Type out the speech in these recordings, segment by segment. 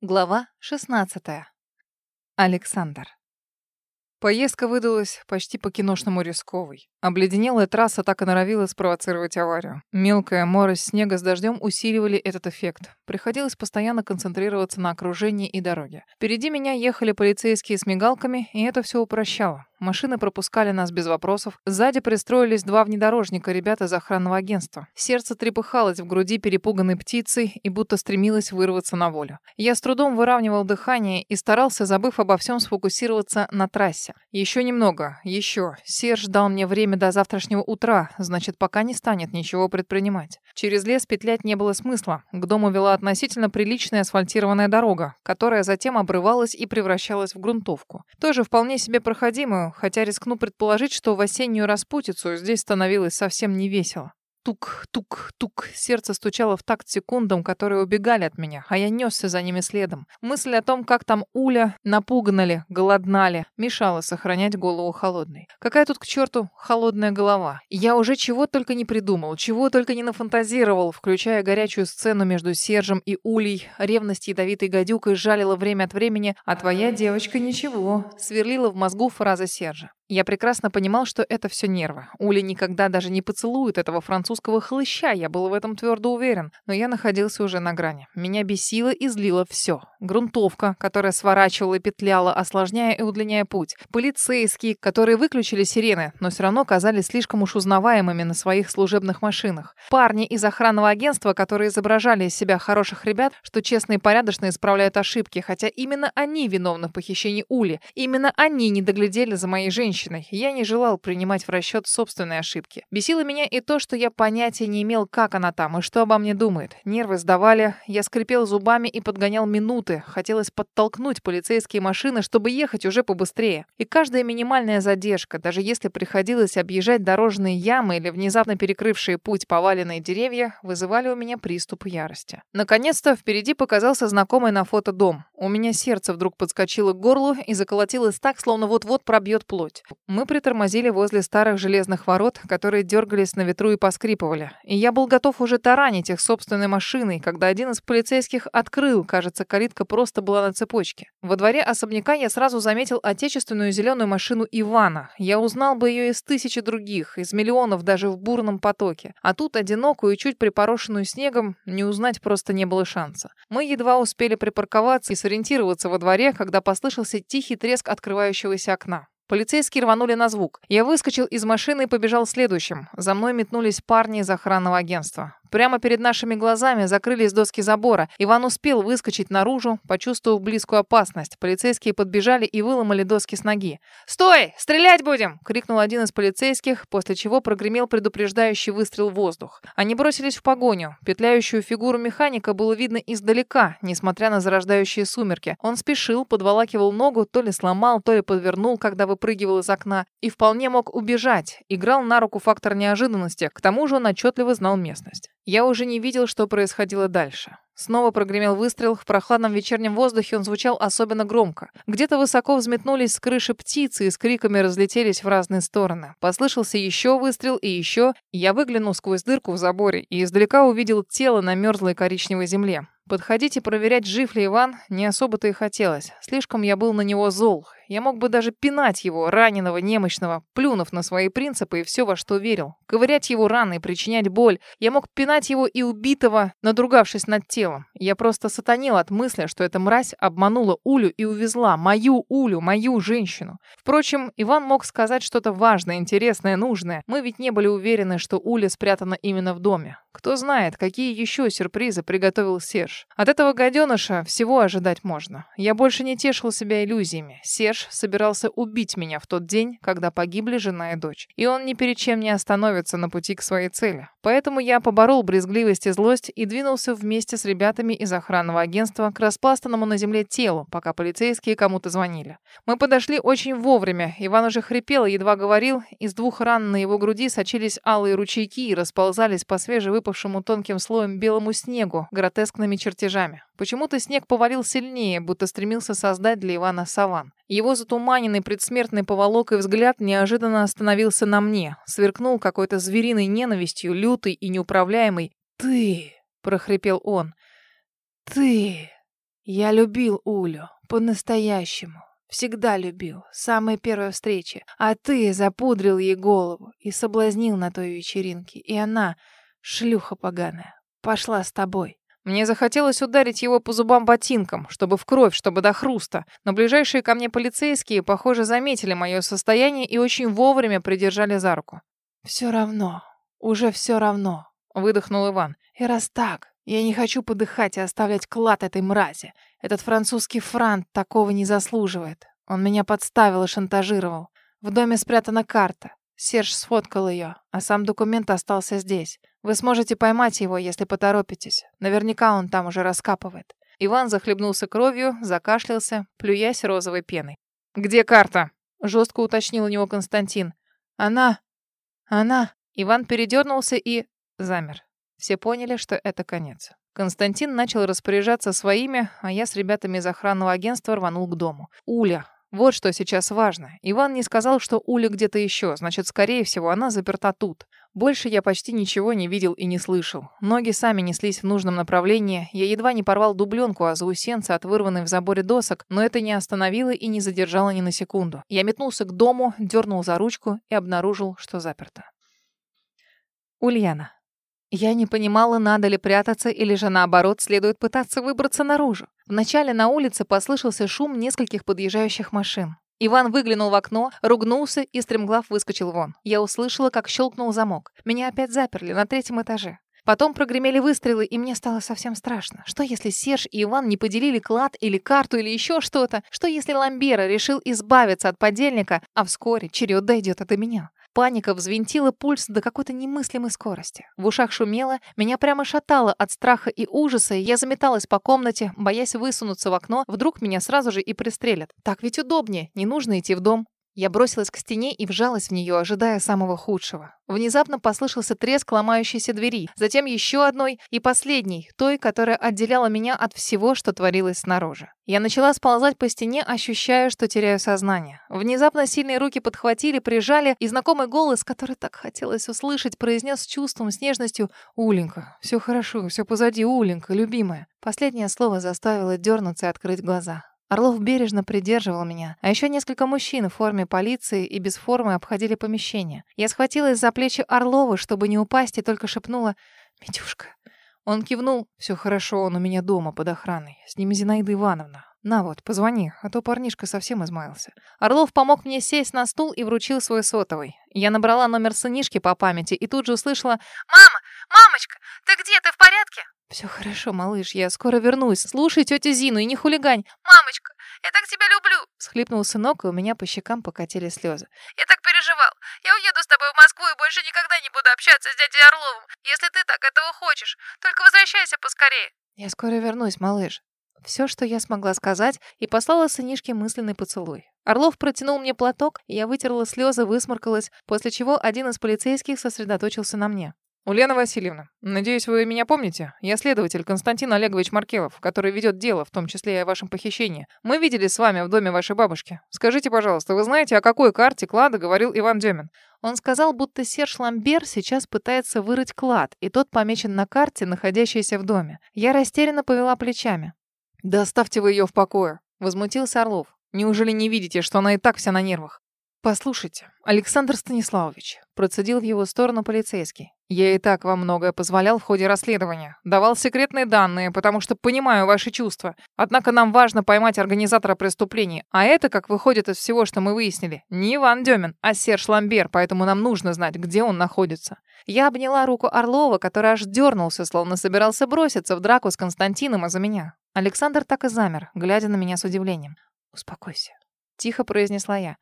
Глава 16. Александр. Поездка выдалась почти по-киношному рисковой. Обледенелая трасса так и норовила спровоцировать аварию. Мелкая морось снега с дождем усиливали этот эффект. Приходилось постоянно концентрироваться на окружении и дороге. Впереди меня ехали полицейские с мигалками, и это все упрощало. Машины пропускали нас без вопросов. Сзади пристроились два внедорожника, ребята из охранного агентства. Сердце трепыхалось в груди перепуганной птицей и будто стремилось вырваться на волю. Я с трудом выравнивал дыхание и старался, забыв обо всем, сфокусироваться на трассе. Еще немного, еще. Серж дал мне время до завтрашнего утра, значит, пока не станет ничего предпринимать. Через лес петлять не было смысла. К дому вела относительно приличная асфальтированная дорога, которая затем обрывалась и превращалась в грунтовку. Тоже вполне себе проходимую, хотя рискну предположить, что в осеннюю распутицу здесь становилось совсем не весело. Тук-тук-тук. Сердце стучало в такт секундам, которые убегали от меня, а я несся за ними следом. Мысль о том, как там Уля напугнали, голоднали, мешала сохранять голову холодной. Какая тут к черту холодная голова? Я уже чего только не придумал, чего только не нафантазировал, включая горячую сцену между Сержем и Улей. Ревность ядовитой гадюкой жалила время от времени, а твоя девочка ничего. Сверлила в мозгу фраза Сержа. Я прекрасно понимал, что это все нервы. Уля никогда даже не поцелует этого французского хлыща, я был в этом твердо уверен. Но я находился уже на грани. Меня бесило и злило все. Грунтовка, которая сворачивала и петляла, осложняя и удлиняя путь. Полицейские, которые выключили сирены, но все равно казались слишком уж узнаваемыми на своих служебных машинах. Парни из охранного агентства, которые изображали из себя хороших ребят, что честно и порядочно исправляют ошибки, хотя именно они виновны в похищении Ули. Именно они не доглядели за моей женщиной женщиной. Я не желал принимать в расчет собственные ошибки. Бесило меня и то, что я понятия не имел, как она там и что обо мне думает. Нервы сдавали, я скрипел зубами и подгонял минуты. Хотелось подтолкнуть полицейские машины, чтобы ехать уже побыстрее. И каждая минимальная задержка, даже если приходилось объезжать дорожные ямы или внезапно перекрывшие путь поваленные деревья, вызывали у меня приступ ярости. Наконец-то впереди показался знакомый на фото дом. У меня сердце вдруг подскочило к горлу и заколотилось так, словно вот-вот пробьет плоть. Мы притормозили возле старых железных ворот, которые дергались на ветру и поскрипывали. И я был готов уже таранить их собственной машиной, когда один из полицейских открыл, кажется, калитка просто была на цепочке. Во дворе особняка я сразу заметил отечественную зеленую машину Ивана. Я узнал бы ее из тысячи других, из миллионов даже в бурном потоке. А тут одинокую и чуть припорошенную снегом не узнать просто не было шанса. Мы едва успели припарковаться и сориентироваться во дворе, когда послышался тихий треск открывающегося окна. Полицейские рванули на звук. Я выскочил из машины и побежал следующим. За мной метнулись парни из охранного агентства. Прямо перед нашими глазами закрылись доски забора. Иван успел выскочить наружу, почувствовав близкую опасность. Полицейские подбежали и выломали доски с ноги. «Стой! Стрелять будем!» — крикнул один из полицейских, после чего прогремел предупреждающий выстрел в воздух. Они бросились в погоню. Петляющую фигуру механика было видно издалека, несмотря на зарождающие сумерки. Он спешил, подволакивал ногу, то ли сломал, то ли подвернул, когда выпрыгивал из окна, и вполне мог убежать. Играл на руку фактор неожиданности, к тому же он отчетливо знал местность. Я уже не видел, что происходило дальше. Снова прогремел выстрел. В прохладном вечернем воздухе он звучал особенно громко. Где-то высоко взметнулись с крыши птицы и с криками разлетелись в разные стороны. Послышался еще выстрел и еще. Я выглянул сквозь дырку в заборе и издалека увидел тело на мерзлой коричневой земле. Подходить и проверять, жив ли Иван, не особо-то и хотелось. Слишком я был на него зол. Я мог бы даже пинать его, раненого, немощного, плюнув на свои принципы и все, во что верил. Ковырять его раны, причинять боль. Я мог пинать его и убитого, надругавшись над телом. Я просто сатанил от мысли, что эта мразь обманула Улю и увезла мою Улю, мою женщину. Впрочем, Иван мог сказать что-то важное, интересное, нужное. Мы ведь не были уверены, что Уля спрятана именно в доме. Кто знает, какие еще сюрпризы приготовил Серж. От этого гаденыша всего ожидать можно. Я больше не тешил себя иллюзиями. Серж собирался убить меня в тот день, когда погибли жена и дочь. И он ни перед чем не остановится на пути к своей цели. Поэтому я поборол брезгливость и злость и двинулся вместе с ребятами из охранного агентства к распластанному на земле телу, пока полицейские кому-то звонили. Мы подошли очень вовремя. Иван уже хрипел и едва говорил. Из двух ран на его груди сочились алые ручейки и расползались по свежевыпавшему тонким слоем белому снегу, гротескными чертежами. Почему-то снег повалил сильнее, будто стремился создать для Ивана саван. Его затуманенный предсмертной поволокой взгляд неожиданно остановился на мне, сверкнул какой-то звериной ненавистью, лютый и неуправляемый. «Ты!» — прохрипел он. «Ты!» Я любил Улю, по-настоящему. Всегда любил, с самой первой встречи. А ты запудрил ей голову и соблазнил на той вечеринке. И она, шлюха поганая, пошла с тобой. Мне захотелось ударить его по зубам ботинком, чтобы в кровь, чтобы до хруста. Но ближайшие ко мне полицейские, похоже, заметили мое состояние и очень вовремя придержали за руку. «Все равно, уже все равно», — выдохнул Иван. «И раз так, я не хочу подыхать и оставлять клад этой мрази. Этот французский франт такого не заслуживает. Он меня подставил и шантажировал. В доме спрятана карта. Серж сфоткал ее, а сам документ остался здесь. Вы сможете поймать его, если поторопитесь. Наверняка он там уже раскапывает. Иван захлебнулся кровью, закашлялся, плюясь розовой пеной. «Где карта?» — жестко уточнил у него Константин. «Она... она...» Иван передернулся и... замер. Все поняли, что это конец. Константин начал распоряжаться своими, а я с ребятами из охранного агентства рванул к дому. Уля, вот что сейчас важно. Иван не сказал, что Уля где-то еще, значит, скорее всего, она заперта тут. Больше я почти ничего не видел и не слышал. Ноги сами неслись в нужном направлении. Я едва не порвал дубленку о заусенце от вырванной в заборе досок, но это не остановило и не задержало ни на секунду. Я метнулся к дому, дернул за ручку и обнаружил, что заперто. Ульяна. Я не понимала, надо ли прятаться или же наоборот следует пытаться выбраться наружу. Вначале на улице послышался шум нескольких подъезжающих машин. Иван выглянул в окно, ругнулся и стремглав выскочил вон. Я услышала, как щелкнул замок. Меня опять заперли на третьем этаже. Потом прогремели выстрелы, и мне стало совсем страшно. Что если Серж и Иван не поделили клад или карту или еще что-то? Что если Ламбера решил избавиться от подельника, а вскоре черед дойдет до меня? Паника взвинтила пульс до какой-то немыслимой скорости. В ушах шумело, меня прямо шатало от страха и ужаса, и я заметалась по комнате, боясь высунуться в окно, вдруг меня сразу же и пристрелят. Так ведь удобнее, не нужно идти в дом. Я бросилась к стене и вжалась в нее, ожидая самого худшего. Внезапно послышался треск ломающейся двери, затем еще одной и последней, той, которая отделяла меня от всего, что творилось снаружи. Я начала сползать по стене, ощущая, что теряю сознание. Внезапно сильные руки подхватили, прижали, и знакомый голос, который так хотелось услышать, произнес с чувством, с нежностью «Уленька, все хорошо, все позади, Уленька, любимая». Последнее слово заставило дернуться и открыть глаза. Орлов бережно придерживал меня, а еще несколько мужчин в форме полиции и без формы обходили помещение. Я схватилась за плечи Орлова, чтобы не упасть, и только шепнула «Митюшка». Он кивнул. «Все хорошо, он у меня дома под охраной. С ним Зинаида Ивановна. На вот, позвони, а то парнишка совсем измаялся». Орлов помог мне сесть на стул и вручил свой сотовый. Я набрала номер сынишки по памяти и тут же услышала «Мама! Мамочка! Ты где? Ты в порядке?» «Все хорошо, малыш, я скоро вернусь. Слушай тетю Зину и не хулигань». «Мамочка, я так тебя люблю!» Схлипнул сынок, и у меня по щекам покатили слезы. «Я так переживал. Я уеду с тобой в Москву и больше никогда не буду общаться с дядей Орловым, если ты так этого хочешь. Только возвращайся поскорее». «Я скоро вернусь, малыш». Все, что я смогла сказать, и послала сынишке мысленный поцелуй. Орлов протянул мне платок, я вытерла слезы, высморкалась, после чего один из полицейских сосредоточился на мне. «Ульяна Васильевна, надеюсь, вы меня помните? Я следователь Константин Олегович Маркелов, который ведет дело, в том числе и о вашем похищении. Мы виделись с вами в доме вашей бабушки. Скажите, пожалуйста, вы знаете, о какой карте клада говорил Иван Демин?» Он сказал, будто Серж Ламбер сейчас пытается вырыть клад, и тот помечен на карте, находящейся в доме. Я растерянно повела плечами. «Да оставьте вы ее в покое», — возмутился Орлов. «Неужели не видите, что она и так вся на нервах?» «Послушайте, Александр Станиславович», — процедил в его сторону полицейский. «Я и так вам многое позволял в ходе расследования. Давал секретные данные, потому что понимаю ваши чувства. Однако нам важно поймать организатора преступления. А это, как выходит из всего, что мы выяснили, не Иван Демин, а Серж Ламбер, поэтому нам нужно знать, где он находится». Я обняла руку Орлова, который аж дернулся, словно собирался броситься в драку с Константином из-за меня. Александр так и замер, глядя на меня с удивлением. «Успокойся», — тихо произнесла я.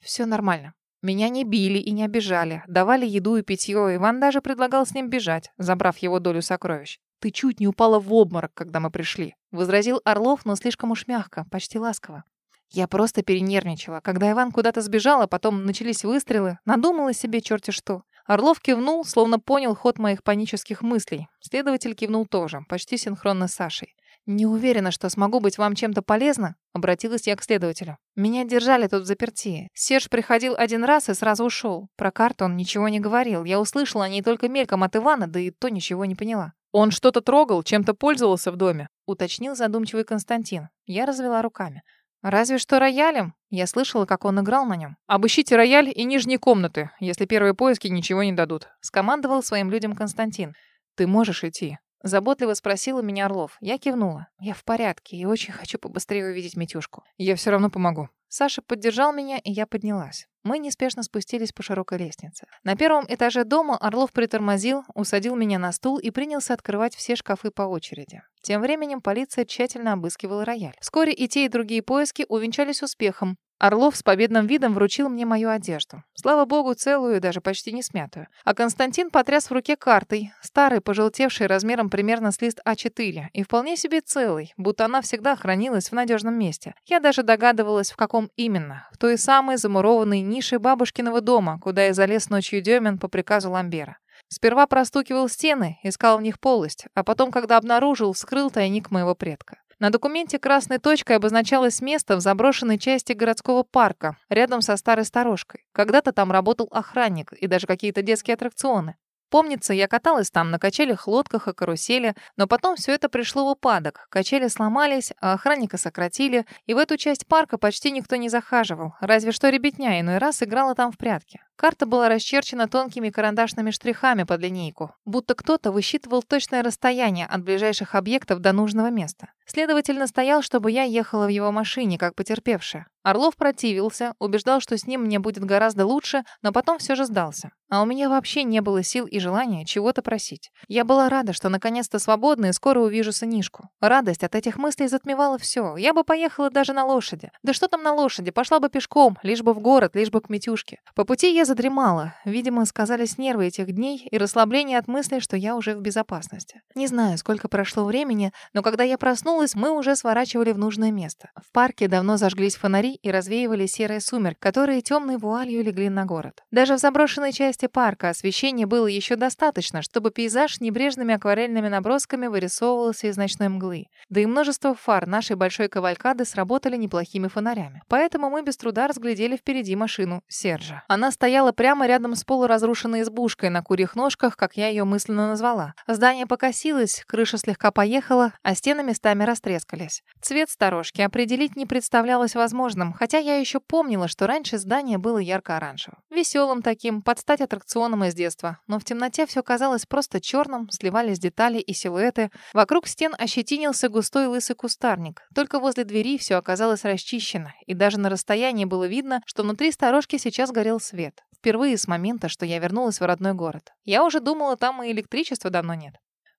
Все нормально. Меня не били и не обижали, давали еду и питье, Иван даже предлагал с ним бежать, забрав его долю сокровищ. «Ты чуть не упала в обморок, когда мы пришли», — возразил Орлов, но слишком уж мягко, почти ласково. Я просто перенервничала. Когда Иван куда-то сбежал, а потом начались выстрелы, надумала себе черти что. Орлов кивнул, словно понял ход моих панических мыслей. Следователь кивнул тоже, почти синхронно с Сашей. «Не уверена, что смогу быть вам чем-то полезна», — обратилась я к следователю. «Меня держали тут в заперти. Серж приходил один раз и сразу ушел. Про карту он ничего не говорил. Я услышала о ней только мельком от Ивана, да и то ничего не поняла». Он что-то трогал, чем-то пользовался в доме? Уточнил задумчивый Константин. Я развела руками. Разве что роялем. Я слышала, как он играл на нем. Обыщите рояль и нижние комнаты, если первые поиски ничего не дадут. Скомандовал своим людям Константин. Ты можешь идти. Заботливо спросил у меня Орлов. Я кивнула. Я в порядке и очень хочу побыстрее увидеть Митюшку. Я все равно помогу. Саша поддержал меня, и я поднялась. Мы неспешно спустились по широкой лестнице. На первом этаже дома Орлов притормозил, усадил меня на стул и принялся открывать все шкафы по очереди. Тем временем полиция тщательно обыскивала рояль. Вскоре и те, и другие поиски увенчались успехом. Орлов с победным видом вручил мне мою одежду. Слава богу, целую и даже почти не смятую. А Константин потряс в руке картой, старый, пожелтевший размером примерно с лист А4, и вполне себе целый, будто она всегда хранилась в надежном месте. Я даже догадывалась, в каком именно. В той самой замурованной нише бабушкиного дома, куда я залез ночью Демин по приказу Ламбера. Сперва простукивал стены, искал в них полость, а потом, когда обнаружил, вскрыл тайник моего предка. На документе красной точкой обозначалось место в заброшенной части городского парка, рядом со старой сторожкой. Когда-то там работал охранник и даже какие-то детские аттракционы. Помнится, я каталась там на качелях, лодках и карусели, но потом все это пришло в упадок. Качели сломались, а охранника сократили, и в эту часть парка почти никто не захаживал, разве что ребятня иной раз играла там в прятки. Карта была расчерчена тонкими карандашными штрихами под линейку, будто кто-то высчитывал точное расстояние от ближайших объектов до нужного места. Следователь настоял, чтобы я ехала в его машине, как потерпевшая. Орлов противился, убеждал, что с ним мне будет гораздо лучше, но потом все же сдался. А у меня вообще не было сил и желания чего-то просить. Я была рада, что наконец-то свободна и скоро увижу сынишку. Радость от этих мыслей затмевала все. Я бы поехала даже на лошади. Да что там на лошади, пошла бы пешком, лишь бы в город, лишь бы к Митюшке. По пути я задремала. Видимо, сказались нервы этих дней и расслабление от мысли, что я уже в безопасности. Не знаю, сколько прошло времени, но когда я проснулась, мы уже сворачивали в нужное место. В парке давно зажглись фонари и развеивали серые сумерки, которые темной вуалью легли на город. Даже в заброшенной части парка освещения было еще достаточно, чтобы пейзаж небрежными акварельными набросками вырисовывался из ночной мглы. Да и множество фар нашей большой кавалькады сработали неплохими фонарями. Поэтому мы без труда разглядели впереди машину Сержа. Она стояла прямо рядом с полуразрушенной избушкой на курьих ножках, как я ее мысленно назвала. Здание покосилось, крыша слегка поехала, а стены местами растрескались. Цвет сторожки определить не представлялось возможным, хотя я еще помнила, что раньше здание было ярко-оранжевым. Веселым таким, под стать аттракционом из детства. Но в темноте все казалось просто черным, сливались детали и силуэты. Вокруг стен ощетинился густой лысый кустарник. Только возле двери все оказалось расчищено, и даже на расстоянии было видно, что внутри сторожки сейчас горел свет. Впервые с момента, что я вернулась в родной город. Я уже думала, там и электричества давно нет.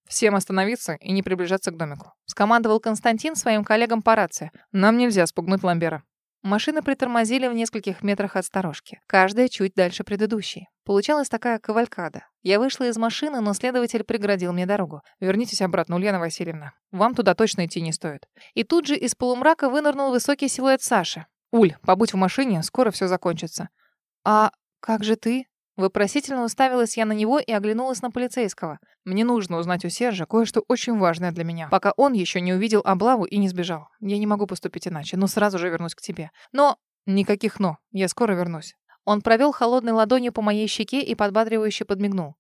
«Всем остановиться и не приближаться к домику», — скомандовал Константин своим коллегам по рации. «Нам нельзя спугнуть Ламбера». Машины притормозили в нескольких метрах от сторожки, каждая чуть дальше предыдущей. Получалась такая кавалькада. Я вышла из машины, но следователь преградил мне дорогу. «Вернитесь обратно, Ульяна Васильевна. Вам туда точно идти не стоит». И тут же из полумрака вынырнул высокий силуэт Саши. «Уль, побудь в машине, скоро все закончится». «А как же ты?» Вопросительно уставилась я на него и оглянулась на полицейского. Мне нужно узнать у Сержа кое-что очень важное для меня, пока он еще не увидел облаву и не сбежал. Я не могу поступить иначе, но сразу же вернусь к тебе. Но... Никаких «но». Я скоро вернусь. Он провел холодной ладонью по моей щеке и подбадривающе подмигнул.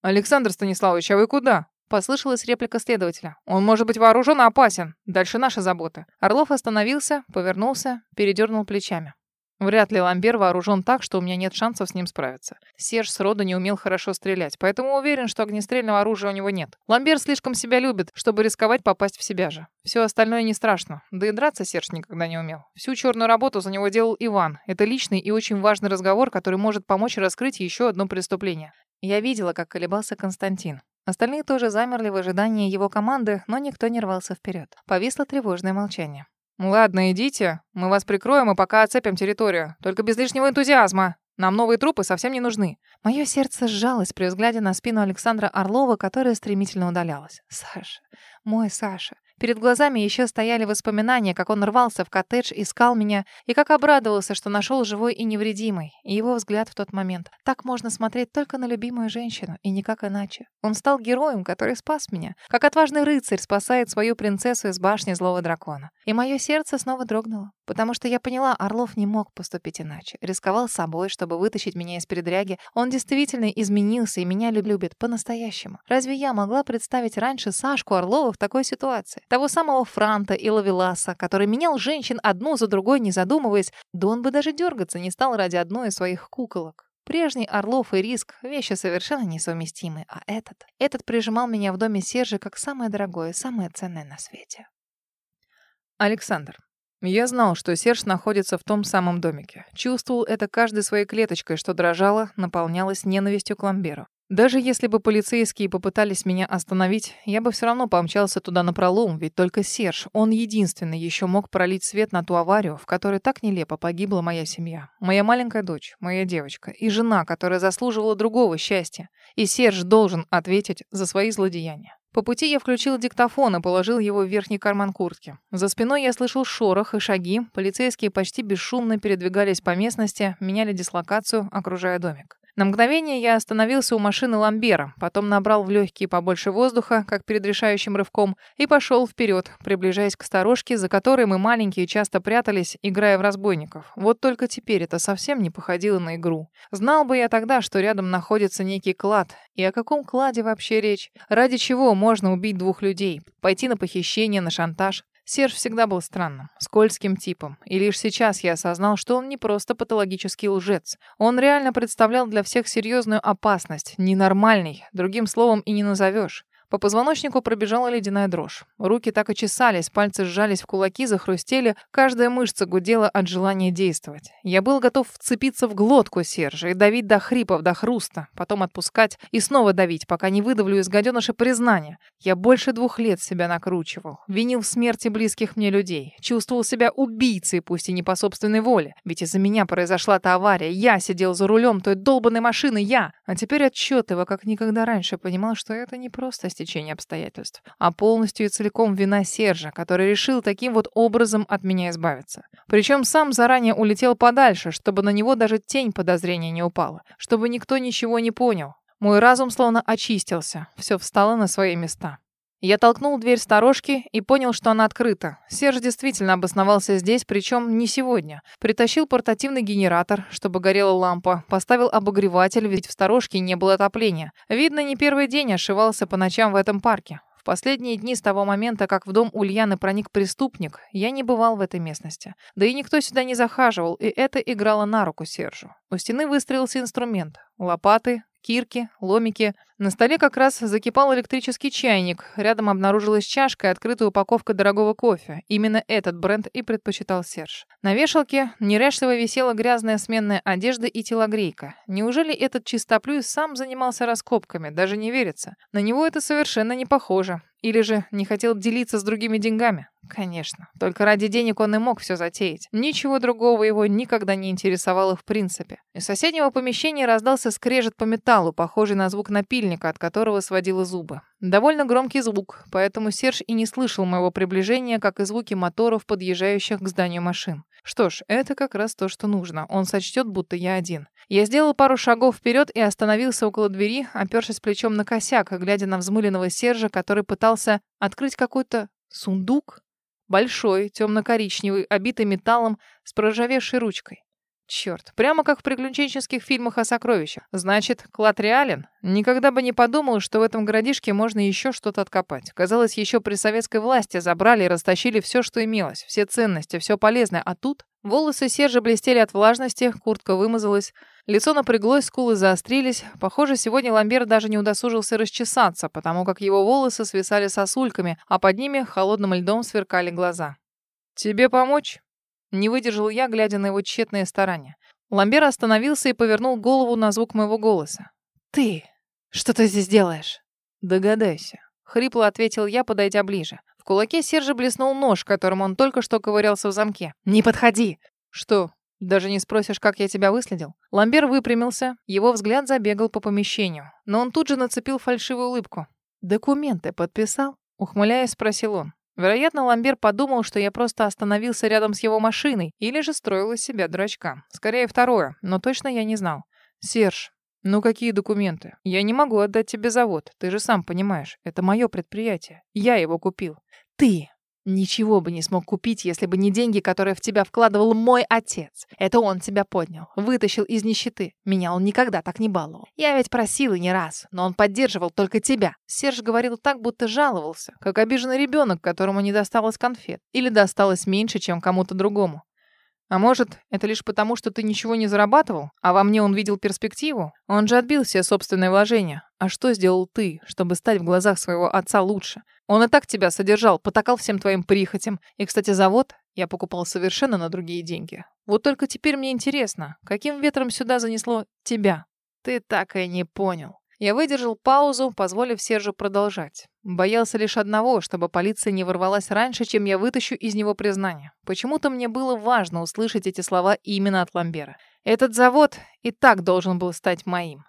«Александр Станиславович, а вы куда?» Послышалась реплика следователя. «Он может быть вооружен и опасен. Дальше наша забота». Орлов остановился, повернулся, передернул плечами. Вряд ли Ламбер вооружен так, что у меня нет шансов с ним справиться. Серж сроду не умел хорошо стрелять, поэтому уверен, что огнестрельного оружия у него нет. Ламбер слишком себя любит, чтобы рисковать попасть в себя же. Все остальное не страшно. Да и драться Серж никогда не умел. Всю черную работу за него делал Иван. Это личный и очень важный разговор, который может помочь раскрыть еще одно преступление. Я видела, как колебался Константин. Остальные тоже замерли в ожидании его команды, но никто не рвался вперед. Повисло тревожное молчание. «Ладно, идите. Мы вас прикроем и пока оцепим территорию. Только без лишнего энтузиазма. Нам новые трупы совсем не нужны». Мое сердце сжалось при взгляде на спину Александра Орлова, которая стремительно удалялась. «Саша, мой Саша. Перед глазами еще стояли воспоминания, как он рвался в коттедж, искал меня, и как обрадовался, что нашел живой и невредимый. И его взгляд в тот момент. Так можно смотреть только на любимую женщину, и никак иначе. Он стал героем, который спас меня, как отважный рыцарь спасает свою принцессу из башни злого дракона. И мое сердце снова дрогнуло, потому что я поняла, Орлов не мог поступить иначе. Рисковал собой, чтобы вытащить меня из передряги. Он действительно изменился и меня любит по-настоящему. Разве я могла представить раньше Сашку Орлова в такой ситуации? Того самого Франта и Лавеласа, который менял женщин одну за другой, не задумываясь, да он бы даже дергаться не стал ради одной из своих куколок. Прежний Орлов и Риск — вещи совершенно несовместимы, а этот... Этот прижимал меня в доме Сержа как самое дорогое, самое ценное на свете. Александр. Я знал, что Серж находится в том самом домике. Чувствовал это каждой своей клеточкой, что дрожало, наполнялось ненавистью к Ламберу. Даже если бы полицейские попытались меня остановить, я бы все равно помчался туда напролом, ведь только Серж, он единственный еще мог пролить свет на ту аварию, в которой так нелепо погибла моя семья. Моя маленькая дочь, моя девочка и жена, которая заслуживала другого счастья. И Серж должен ответить за свои злодеяния. По пути я включил диктофон и положил его в верхний карман куртки. За спиной я слышал шорох и шаги. Полицейские почти бесшумно передвигались по местности, меняли дислокацию, окружая домик. На мгновение я остановился у машины Ламбера, потом набрал в легкие побольше воздуха, как перед решающим рывком, и пошел вперед, приближаясь к сторожке, за которой мы маленькие часто прятались, играя в разбойников. Вот только теперь это совсем не походило на игру. Знал бы я тогда, что рядом находится некий клад. И о каком кладе вообще речь? Ради чего можно убить двух людей? Пойти на похищение, на шантаж? Серж всегда был странным, скользким типом, и лишь сейчас я осознал, что он не просто патологический лжец. Он реально представлял для всех серьезную опасность, ненормальный, другим словом и не назовешь. По позвоночнику пробежала ледяная дрожь. Руки так и чесались, пальцы сжались в кулаки, захрустели, каждая мышца гудела от желания действовать. Я был готов вцепиться в глотку Сержа и давить до хрипов, до хруста, потом отпускать и снова давить, пока не выдавлю из гаденыша признание. Я больше двух лет себя накручивал, винил в смерти близких мне людей, чувствовал себя убийцей, пусть и не по собственной воле. Ведь из-за меня произошла та авария, я сидел за рулем той долбанной машины, я. А теперь отчетливо, как никогда раньше, понимал, что это не просто стечение обстоятельств, а полностью и целиком вина Сержа, который решил таким вот образом от меня избавиться. Причем сам заранее улетел подальше, чтобы на него даже тень подозрения не упала, чтобы никто ничего не понял. Мой разум словно очистился, все встало на свои места. Я толкнул дверь сторожки и понял, что она открыта. Серж действительно обосновался здесь, причем не сегодня. Притащил портативный генератор, чтобы горела лампа, поставил обогреватель, ведь в сторожке не было отопления. Видно, не первый день ошивался по ночам в этом парке. В последние дни с того момента, как в дом Ульяны проник преступник, я не бывал в этой местности. Да и никто сюда не захаживал, и это играло на руку Сержу. У стены выстроился инструмент. Лопаты, кирки, ломики. На столе как раз закипал электрический чайник. Рядом обнаружилась чашка и открытая упаковка дорогого кофе. Именно этот бренд и предпочитал Серж. На вешалке неряшливо висела грязная сменная одежда и телогрейка. Неужели этот чистоплюй сам занимался раскопками? Даже не верится. На него это совершенно не похоже. Или же не хотел делиться с другими деньгами? Конечно. Только ради денег он и мог все затеять. Ничего другого его никогда не интересовало в принципе. Из соседнего помещения раздался скрежет по металлу, похожий на звук напильника, от которого сводило зубы. Довольно громкий звук, поэтому Серж и не слышал моего приближения, как и звуки моторов, подъезжающих к зданию машин. Что ж, это как раз то, что нужно. Он сочтет, будто я один. Я сделал пару шагов вперед и остановился около двери, опершись плечом на косяк, глядя на взмыленного Сержа, который пытался открыть какой-то сундук. Большой, темно-коричневый, обитый металлом, с проржавевшей ручкой. Черт, прямо как в приключенческих фильмах о сокровищах. Значит, клад реален? Никогда бы не подумал, что в этом городишке можно еще что-то откопать. Казалось, еще при советской власти забрали и растащили все, что имелось. Все ценности, все полезное. А тут волосы Сержа блестели от влажности, куртка вымазалась. Лицо напряглось, скулы заострились. Похоже, сегодня Ламбер даже не удосужился расчесаться, потому как его волосы свисали сосульками, а под ними холодным льдом сверкали глаза. «Тебе помочь?» Не выдержал я, глядя на его тщетные старания. Ламбер остановился и повернул голову на звук моего голоса. «Ты! Что ты здесь делаешь?» «Догадайся», — хрипло ответил я, подойдя ближе. В кулаке Сержа блеснул нож, которым он только что ковырялся в замке. «Не подходи!» «Что, даже не спросишь, как я тебя выследил?» Ламбер выпрямился, его взгляд забегал по помещению, но он тут же нацепил фальшивую улыбку. «Документы подписал?» Ухмыляясь, спросил он. Вероятно, Ламбер подумал, что я просто остановился рядом с его машиной или же строил из себя дурачка. Скорее второе, но точно я не знал. «Серж, ну какие документы? Я не могу отдать тебе завод, ты же сам понимаешь. Это мое предприятие. Я его купил». «Ты Ничего бы не смог купить, если бы не деньги, которые в тебя вкладывал мой отец. Это он тебя поднял, вытащил из нищеты. Меня он никогда так не баловал. Я ведь просил и не раз, но он поддерживал только тебя. Серж говорил так, будто жаловался, как обиженный ребенок, которому не досталось конфет. Или досталось меньше, чем кому-то другому. А может, это лишь потому, что ты ничего не зарабатывал, а во мне он видел перспективу? Он же отбил все собственные вложения. А что сделал ты, чтобы стать в глазах своего отца лучше? Он и так тебя содержал, потакал всем твоим прихотям. И, кстати, завод я покупал совершенно на другие деньги. Вот только теперь мне интересно, каким ветром сюда занесло тебя? Ты так и не понял. Я выдержал паузу, позволив Сержу продолжать. Боялся лишь одного, чтобы полиция не ворвалась раньше, чем я вытащу из него признание. Почему-то мне было важно услышать эти слова именно от Ламбера. Этот завод и так должен был стать моим.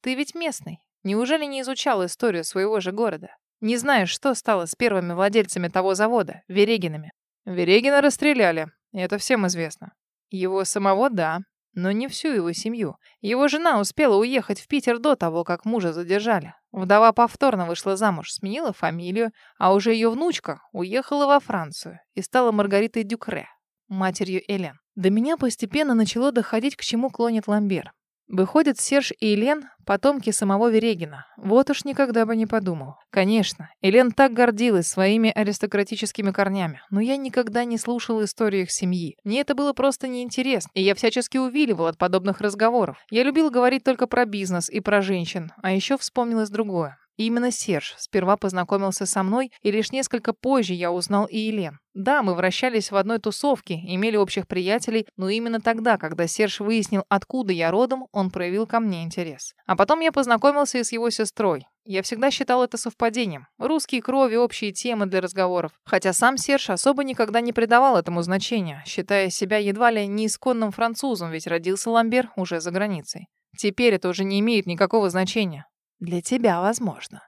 Ты ведь местный. Неужели не изучал историю своего же города? Не знаешь, что стало с первыми владельцами того завода, Верегинами? Верегина расстреляли, это всем известно. Его самого — да, но не всю его семью. Его жена успела уехать в Питер до того, как мужа задержали. Вдова повторно вышла замуж, сменила фамилию, а уже ее внучка уехала во Францию и стала Маргаритой Дюкре, матерью Элен. До меня постепенно начало доходить, к чему клонит Ламбер. Выходит, Серж и Елен — потомки самого Верегина. Вот уж никогда бы не подумал. Конечно, Елен так гордилась своими аристократическими корнями, но я никогда не слушал истории их семьи. Мне это было просто неинтересно, и я всячески увиливал от подобных разговоров. Я любил говорить только про бизнес и про женщин, а еще вспомнилось другое. И именно Серж сперва познакомился со мной, и лишь несколько позже я узнал и Елен. Да, мы вращались в одной тусовке, имели общих приятелей, но именно тогда, когда Серж выяснил, откуда я родом, он проявил ко мне интерес. А потом я познакомился и с его сестрой. Я всегда считал это совпадением. Русские крови, общие темы для разговоров. Хотя сам Серж особо никогда не придавал этому значения, считая себя едва ли не исконным французом, ведь родился Ламбер уже за границей. Теперь это уже не имеет никакого значения. Для тебя возможно.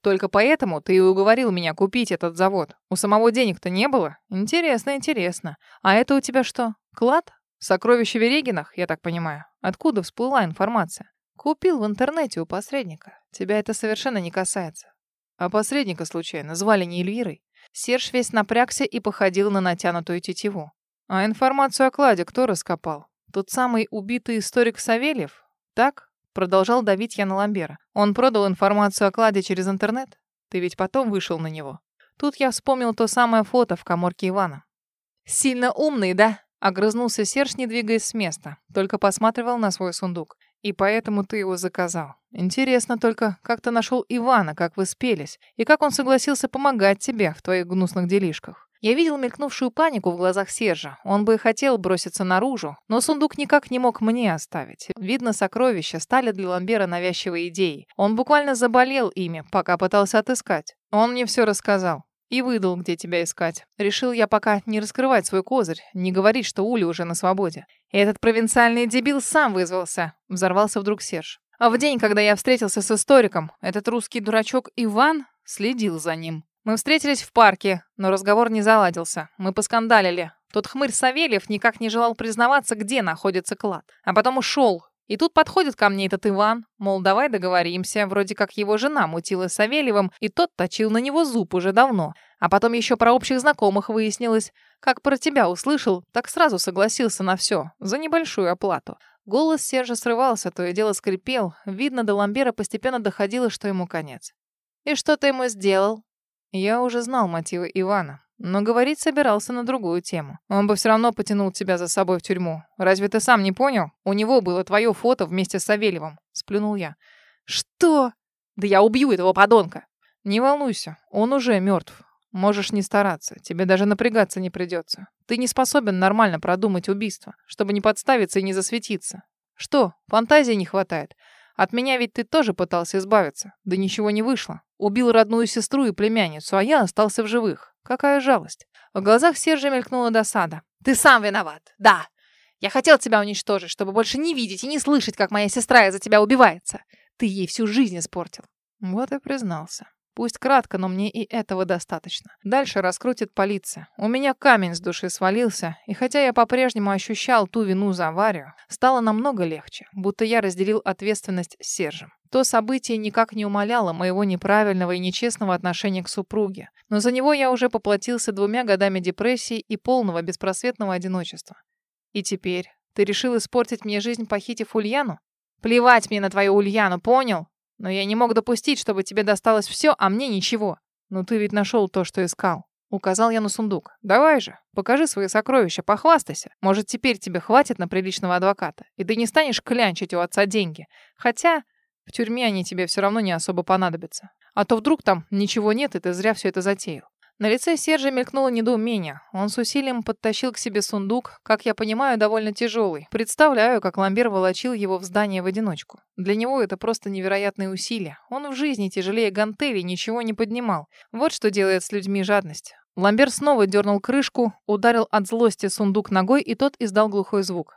Только поэтому ты и уговорил меня купить этот завод. У самого денег-то не было? Интересно, интересно. А это у тебя что, клад? Сокровище Верегинах, я так понимаю. Откуда всплыла информация? Купил в интернете у посредника. Тебя это совершенно не касается. А посредника, случайно, звали не Эльвирой? Серж весь напрягся и походил на натянутую тетиву. А информацию о кладе кто раскопал? Тот самый убитый историк Савельев? Так? Продолжал давить я на Ламбера. Он продал информацию о кладе через интернет? Ты ведь потом вышел на него. Тут я вспомнил то самое фото в коморке Ивана. «Сильно умный, да?» Огрызнулся Серж, не двигаясь с места. Только посматривал на свой сундук. И поэтому ты его заказал. Интересно только, как ты нашел Ивана, как вы спелись, и как он согласился помогать тебе в твоих гнусных делишках. Я видел мелькнувшую панику в глазах Сержа. Он бы хотел броситься наружу, но сундук никак не мог мне оставить. Видно, сокровища стали для Ламбера навязчивой идеей. Он буквально заболел ими, пока пытался отыскать. Он мне все рассказал. И выдал, где тебя искать. Решил я пока не раскрывать свой козырь, не говорить, что Уля уже на свободе. Этот провинциальный дебил сам вызвался. Взорвался вдруг Серж. А в день, когда я встретился с историком, этот русский дурачок Иван следил за ним. Мы встретились в парке, но разговор не заладился. Мы поскандалили. Тот хмырь Савельев никак не желал признаваться, где находится клад. А потом ушел. И тут подходит ко мне этот Иван, мол, давай договоримся, вроде как его жена мутила Савельевым, и тот точил на него зуб уже давно. А потом еще про общих знакомых выяснилось. Как про тебя услышал, так сразу согласился на все, за небольшую оплату. Голос Сержа срывался, то и дело скрипел. Видно, до Ламбера постепенно доходило, что ему конец. «И что ты ему сделал?» Я уже знал мотивы Ивана, но говорить собирался на другую тему. Он бы все равно потянул тебя за собой в тюрьму. Разве ты сам не понял? У него было твое фото вместе с Савельевым. Сплюнул я. Что? Да я убью этого подонка. Не волнуйся, он уже мертв. Можешь не стараться, тебе даже напрягаться не придется. Ты не способен нормально продумать убийство, чтобы не подставиться и не засветиться. Что, фантазии не хватает? От меня ведь ты тоже пытался избавиться. Да ничего не вышло. Убил родную сестру и племянницу, а я остался в живых. Какая жалость. В глазах Сержа мелькнула досада. Ты сам виноват. Да. Я хотел тебя уничтожить, чтобы больше не видеть и не слышать, как моя сестра из-за тебя убивается. Ты ей всю жизнь испортил. Вот и признался. Пусть кратко, но мне и этого достаточно. Дальше раскрутит полиция. У меня камень с души свалился, и хотя я по-прежнему ощущал ту вину за аварию, стало намного легче, будто я разделил ответственность с Сержем. То событие никак не умаляло моего неправильного и нечестного отношения к супруге, но за него я уже поплатился двумя годами депрессии и полного беспросветного одиночества. И теперь ты решил испортить мне жизнь, похитив Ульяну? Плевать мне на твою Ульяну, понял? Но я не мог допустить, чтобы тебе досталось все, а мне ничего. Но ты ведь нашел то, что искал. Указал я на сундук. Давай же, покажи свои сокровища, похвастайся. Может, теперь тебе хватит на приличного адвоката, и ты не станешь клянчить у отца деньги. Хотя в тюрьме они тебе все равно не особо понадобятся. А то вдруг там ничего нет, и ты зря все это затеял. На лице Сержа мелькнуло недоумение. Он с усилием подтащил к себе сундук, как я понимаю, довольно тяжелый. Представляю, как Ламбер волочил его в здание в одиночку. Для него это просто невероятные усилия. Он в жизни тяжелее гантели ничего не поднимал. Вот что делает с людьми жадность. Ламбер снова дернул крышку, ударил от злости сундук ногой, и тот издал глухой звук.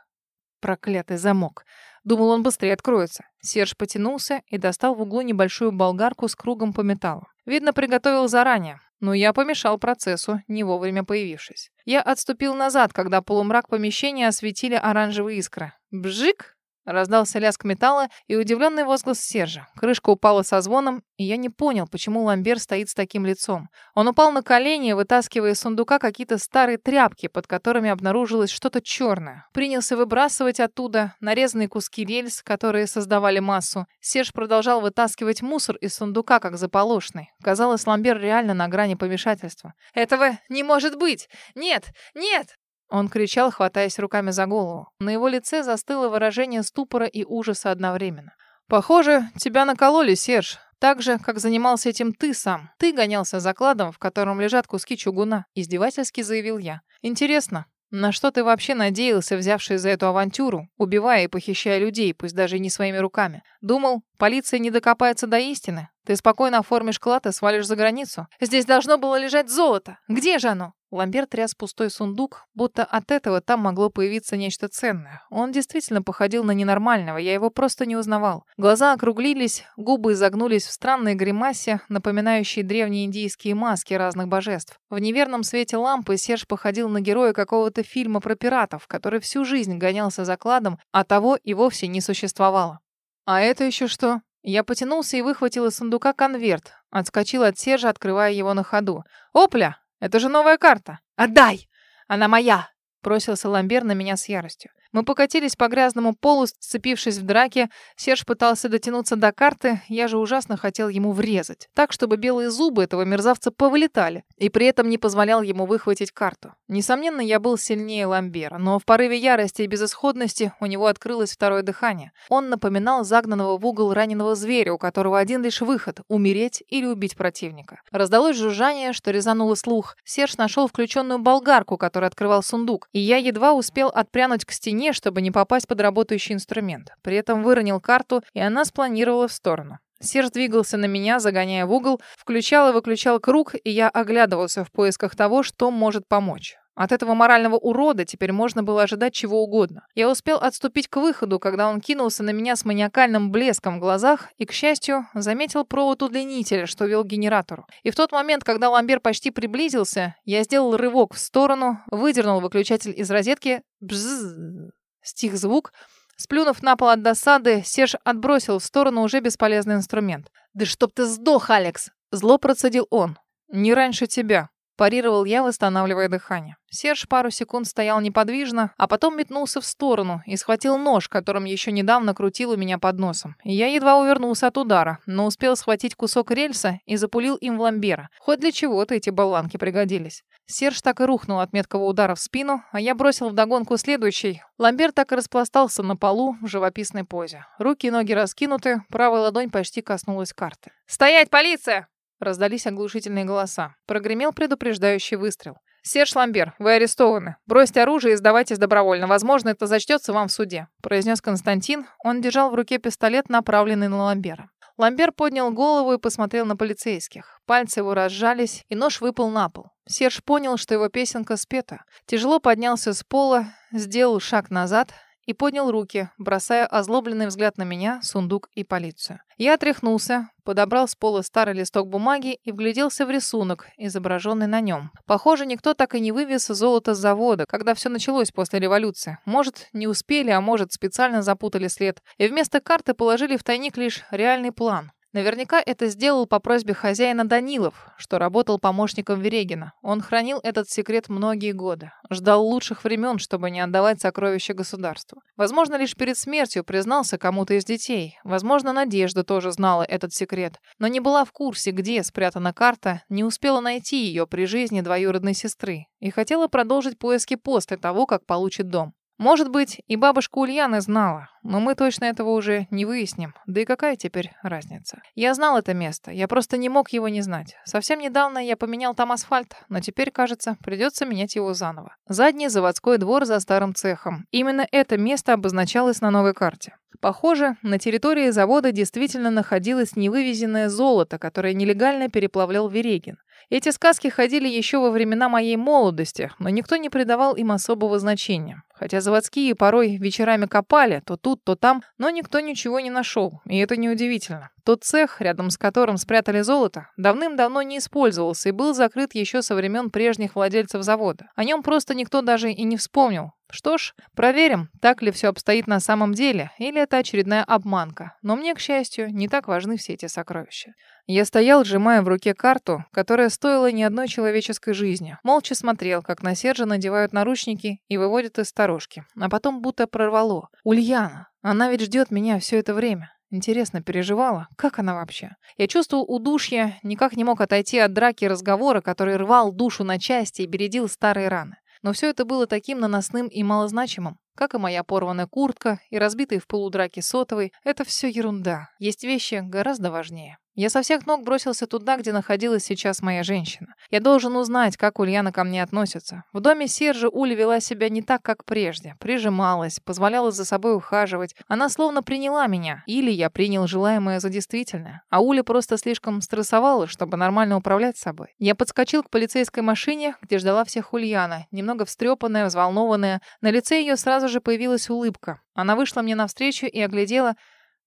Проклятый замок. Думал, он быстрее откроется. Серж потянулся и достал в углу небольшую болгарку с кругом по металлу. Видно, приготовил заранее. Но я помешал процессу, не вовремя появившись. Я отступил назад, когда полумрак помещения осветили оранжевые искры. Бжик! Раздался лязг металла и удивленный возглас Сержа. Крышка упала со звоном, и я не понял, почему Ламбер стоит с таким лицом. Он упал на колени, вытаскивая из сундука какие-то старые тряпки, под которыми обнаружилось что-то черное. Принялся выбрасывать оттуда нарезанные куски рельс, которые создавали массу. Серж продолжал вытаскивать мусор из сундука, как заполошный. Казалось, Ламбер реально на грани помешательства. «Этого не может быть! Нет! Нет!» Он кричал, хватаясь руками за голову. На его лице застыло выражение ступора и ужаса одновременно. «Похоже, тебя накололи, Серж. Так же, как занимался этим ты сам. Ты гонялся за кладом, в котором лежат куски чугуна», — издевательски заявил я. «Интересно, на что ты вообще надеялся, взявшись за эту авантюру, убивая и похищая людей, пусть даже не своими руками? Думал, полиция не докопается до истины? Ты спокойно оформишь клад и свалишь за границу? Здесь должно было лежать золото. Где же оно? Ламбер тряс пустой сундук, будто от этого там могло появиться нечто ценное. Он действительно походил на ненормального, я его просто не узнавал. Глаза округлились, губы изогнулись в странной гримасе, напоминающей древние индийские маски разных божеств. В неверном свете лампы Серж походил на героя какого-то фильма про пиратов, который всю жизнь гонялся за кладом, а того и вовсе не существовало. «А это еще что?» Я потянулся и выхватил из сундука конверт. Отскочил от Сержа, открывая его на ходу. «Опля! Это же новая карта. Отдай! Она моя!» Бросился Ламбер на меня с яростью. Мы покатились по грязному полу, сцепившись в драке. Серж пытался дотянуться до карты, я же ужасно хотел ему врезать. Так, чтобы белые зубы этого мерзавца повылетали. И при этом не позволял ему выхватить карту. Несомненно, я был сильнее Ламбера, но в порыве ярости и безысходности у него открылось второе дыхание. Он напоминал загнанного в угол раненого зверя, у которого один лишь выход — умереть или убить противника. Раздалось жужжание, что резануло слух. Серж нашел включенную болгарку, которая открывал сундук, и я едва успел отпрянуть к стене, стене, чтобы не попасть под работающий инструмент. При этом выронил карту, и она спланировала в сторону. Серж двигался на меня, загоняя в угол, включал и выключал круг, и я оглядывался в поисках того, что может помочь. От этого морального урода теперь можно было ожидать чего угодно. Я успел отступить к выходу, когда он кинулся на меня с маниакальным блеском в глазах и, к счастью, заметил провод удлинителя, что вел к генератору. И в тот момент, когда Ламбер почти приблизился, я сделал рывок в сторону, выдернул выключатель из розетки, бззз, стих звук, Сплюнув на пол от досады, Серж отбросил в сторону уже бесполезный инструмент. «Да чтоб ты сдох, Алекс!» Зло процедил он. «Не раньше тебя», парировал я, восстанавливая дыхание. Серж пару секунд стоял неподвижно, а потом метнулся в сторону и схватил нож, которым еще недавно крутил у меня под носом. Я едва увернулся от удара, но успел схватить кусок рельса и запулил им в ламбера. Хоть для чего-то эти болванки пригодились. Серж так и рухнул от меткого удара в спину, а я бросил вдогонку следующий. Ламбер так и распластался на полу в живописной позе. Руки и ноги раскинуты, правая ладонь почти коснулась карты. «Стоять, полиция!» Раздались оглушительные голоса. Прогремел предупреждающий выстрел. «Серж Ламбер, вы арестованы. Бросьте оружие и сдавайтесь добровольно. Возможно, это зачтется вам в суде», — произнес Константин. Он держал в руке пистолет, направленный на Ламбера. Ламбер поднял голову и посмотрел на полицейских. Пальцы его разжались, и нож выпал на пол. Серж понял, что его песенка спета. Тяжело поднялся с пола, сделал шаг назад и поднял руки, бросая озлобленный взгляд на меня, сундук и полицию. Я отряхнулся, подобрал с пола старый листок бумаги и вгляделся в рисунок, изображенный на нем. Похоже, никто так и не вывез золото с завода, когда все началось после революции. Может, не успели, а может, специально запутали след. И вместо карты положили в тайник лишь реальный план. Наверняка это сделал по просьбе хозяина Данилов, что работал помощником Верегина. Он хранил этот секрет многие годы. Ждал лучших времен, чтобы не отдавать сокровища государству. Возможно, лишь перед смертью признался кому-то из детей. Возможно, Надежда тоже знала этот секрет, но не была в курсе, где спрятана карта, не успела найти ее при жизни двоюродной сестры и хотела продолжить поиски после того, как получит дом. Может быть, и бабушка Ульяна знала, но мы точно этого уже не выясним. Да и какая теперь разница? Я знал это место, я просто не мог его не знать. Совсем недавно я поменял там асфальт, но теперь, кажется, придется менять его заново. Задний заводской двор за старым цехом. Именно это место обозначалось на новой карте. Похоже, на территории завода действительно находилось невывезенное золото, которое нелегально переплавлял Верегин. Эти сказки ходили еще во времена моей молодости, но никто не придавал им особого значения. Хотя заводские порой вечерами копали, то тут, то там, но никто ничего не нашел, и это неудивительно. Тот цех, рядом с которым спрятали золото, давным-давно не использовался и был закрыт еще со времен прежних владельцев завода. О нем просто никто даже и не вспомнил. Что ж, проверим, так ли все обстоит на самом деле, или это очередная обманка. Но мне, к счастью, не так важны все эти сокровища. Я стоял, сжимая в руке карту, которая стоила ни одной человеческой жизни. Молча смотрел, как на Сержа надевают наручники и выводят из сторожки. А потом будто прорвало. Ульяна, она ведь ждет меня все это время. Интересно, переживала? Как она вообще? Я чувствовал удушье, никак не мог отойти от драки разговора, который рвал душу на части и бередил старые раны. Но все это было таким наносным и малозначимым. Как и моя порванная куртка и разбитый в полудраке сотовый, это все ерунда. Есть вещи гораздо важнее. Я со всех ног бросился туда, где находилась сейчас моя женщина. Я должен узнать, как Ульяна ко мне относится. В доме Сержа Уля вела себя не так, как прежде. Прижималась, позволяла за собой ухаживать. Она словно приняла меня. Или я принял желаемое за действительное. А Уля просто слишком стрессовала, чтобы нормально управлять собой. Я подскочил к полицейской машине, где ждала всех Ульяна. Немного встрепанная, взволнованная. На лице ее сразу же появилась улыбка. Она вышла мне навстречу и оглядела.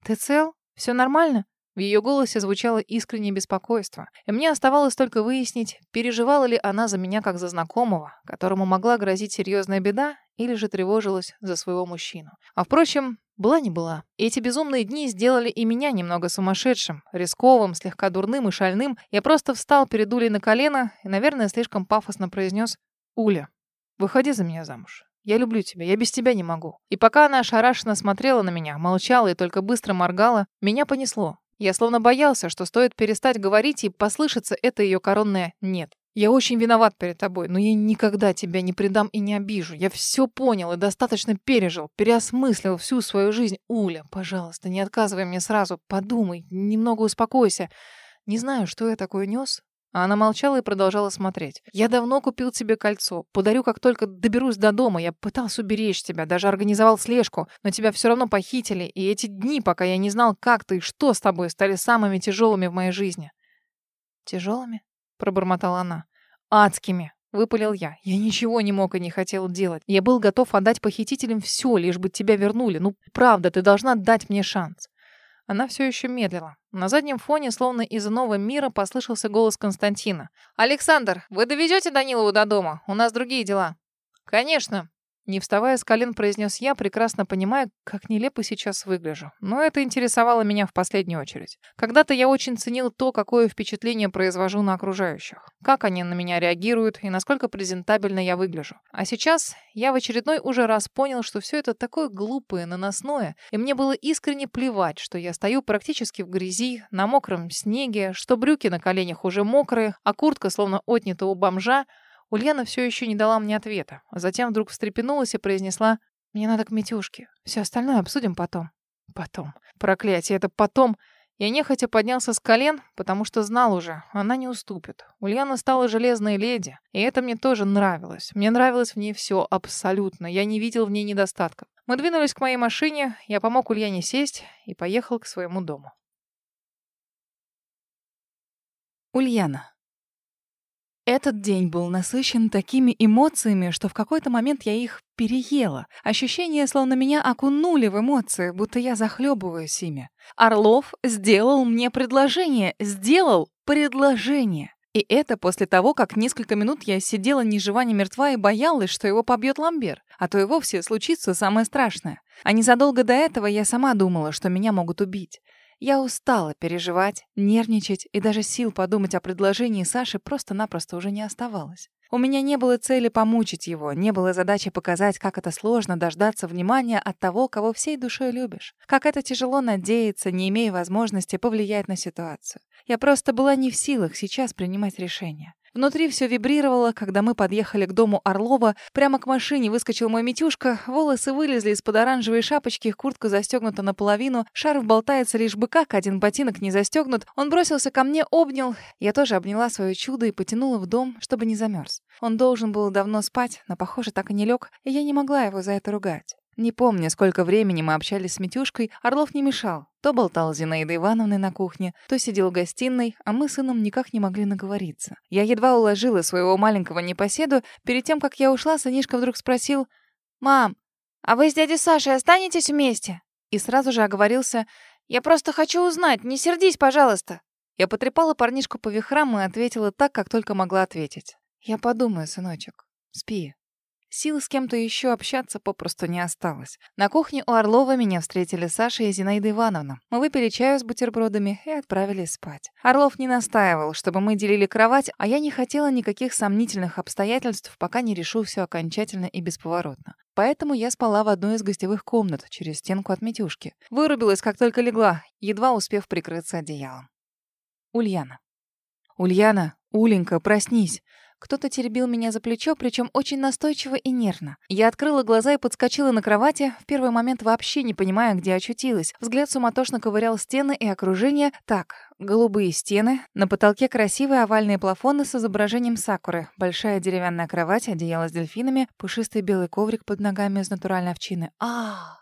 «Ты цел? Все нормально?» В ее голосе звучало искреннее беспокойство, и мне оставалось только выяснить, переживала ли она за меня как за знакомого, которому могла грозить серьезная беда, или же тревожилась за своего мужчину. А впрочем, была не была. Эти безумные дни сделали и меня немного сумасшедшим, рисковым, слегка дурным и шальным. Я просто встал перед Улей на колено и, наверное, слишком пафосно произнес «Уля, выходи за меня замуж». Я люблю тебя, я без тебя не могу. И пока она ошарашенно смотрела на меня, молчала и только быстро моргала, меня понесло. Я словно боялся, что стоит перестать говорить и послышаться это ее коронное «нет». Я очень виноват перед тобой, но я никогда тебя не предам и не обижу. Я все понял и достаточно пережил, переосмыслил всю свою жизнь. Уля, пожалуйста, не отказывай мне сразу. Подумай, немного успокойся. Не знаю, что я такое нес, а она молчала и продолжала смотреть. «Я давно купил тебе кольцо. Подарю, как только доберусь до дома. Я пытался уберечь тебя, даже организовал слежку, но тебя все равно похитили, и эти дни, пока я не знал, как ты и что с тобой, стали самыми тяжелыми в моей жизни». «Тяжелыми?» — пробормотала она. «Адскими!» — выпалил я. Я ничего не мог и не хотел делать. Я был готов отдать похитителям все, лишь бы тебя вернули. Ну, правда, ты должна дать мне шанс. Она все еще медлила. На заднем фоне, словно из нового мира, послышался голос Константина. «Александр, вы доведете Данилову до дома? У нас другие дела». «Конечно», не вставая с колен, произнес я, прекрасно понимая, как нелепо сейчас выгляжу. Но это интересовало меня в последнюю очередь. Когда-то я очень ценил то, какое впечатление произвожу на окружающих. Как они на меня реагируют и насколько презентабельно я выгляжу. А сейчас я в очередной уже раз понял, что все это такое глупое, наносное, и мне было искренне плевать, что я стою практически в грязи, на мокром снеге, что брюки на коленях уже мокрые, а куртка словно отнята у бомжа, Ульяна все еще не дала мне ответа, а затем вдруг встрепенулась и произнесла «Мне надо к Митюшке. Все остальное обсудим потом». Потом. Проклятие, это потом. Я нехотя поднялся с колен, потому что знал уже, она не уступит. Ульяна стала железной леди, и это мне тоже нравилось. Мне нравилось в ней все, абсолютно. Я не видел в ней недостатков. Мы двинулись к моей машине, я помог Ульяне сесть и поехал к своему дому. Ульяна. Этот день был насыщен такими эмоциями, что в какой-то момент я их переела. Ощущение, словно меня окунули в эмоции, будто я захлебываюсь ими. Орлов сделал мне предложение. Сделал предложение. И это после того, как несколько минут я сидела ни жива, ни мертва и боялась, что его побьет Ламбер, а то и вовсе случится самое страшное. А незадолго до этого я сама думала, что меня могут убить. Я устала переживать, нервничать, и даже сил подумать о предложении Саши просто-напросто уже не оставалось. У меня не было цели помучить его, не было задачи показать, как это сложно дождаться внимания от того, кого всей душой любишь. Как это тяжело надеяться, не имея возможности повлиять на ситуацию. Я просто была не в силах сейчас принимать решения. Внутри все вибрировало, когда мы подъехали к дому Орлова. Прямо к машине выскочил мой Митюшка. Волосы вылезли из-под оранжевой шапочки, куртка застегнута наполовину. Шарф болтается лишь бы как, один ботинок не застегнут. Он бросился ко мне, обнял. Я тоже обняла свое чудо и потянула в дом, чтобы не замерз. Он должен был давно спать, но, похоже, так и не лег, и я не могла его за это ругать. Не помню, сколько времени мы общались с Митюшкой, Орлов не мешал. То болтал с Зинаидой Ивановной на кухне, то сидел в гостиной, а мы с сыном никак не могли наговориться. Я едва уложила своего маленького непоседу. Перед тем, как я ушла, сынишка вдруг спросил, «Мам, а вы с дядей Сашей останетесь вместе?» И сразу же оговорился, «Я просто хочу узнать, не сердись, пожалуйста». Я потрепала парнишку по вихрам и ответила так, как только могла ответить. «Я подумаю, сыночек. Спи». Сил с кем-то еще общаться попросту не осталось. На кухне у Орлова меня встретили Саша и Зинаида Ивановна. Мы выпили чаю с бутербродами и отправились спать. Орлов не настаивал, чтобы мы делили кровать, а я не хотела никаких сомнительных обстоятельств, пока не решу все окончательно и бесповоротно. Поэтому я спала в одной из гостевых комнат, через стенку от Митюшки. Вырубилась, как только легла, едва успев прикрыться одеялом. Ульяна. «Ульяна, Уленька, проснись!» Кто-то теребил меня за плечо, причем очень настойчиво и нервно. Я открыла глаза и подскочила на кровати, в первый момент вообще не понимая, где очутилась. Взгляд суматошно ковырял стены и окружение. Так, голубые стены, на потолке красивые овальные плафоны с изображением сакуры, большая деревянная кровать, одеяло с дельфинами, пушистый белый коврик под ногами из натуральной овчины. а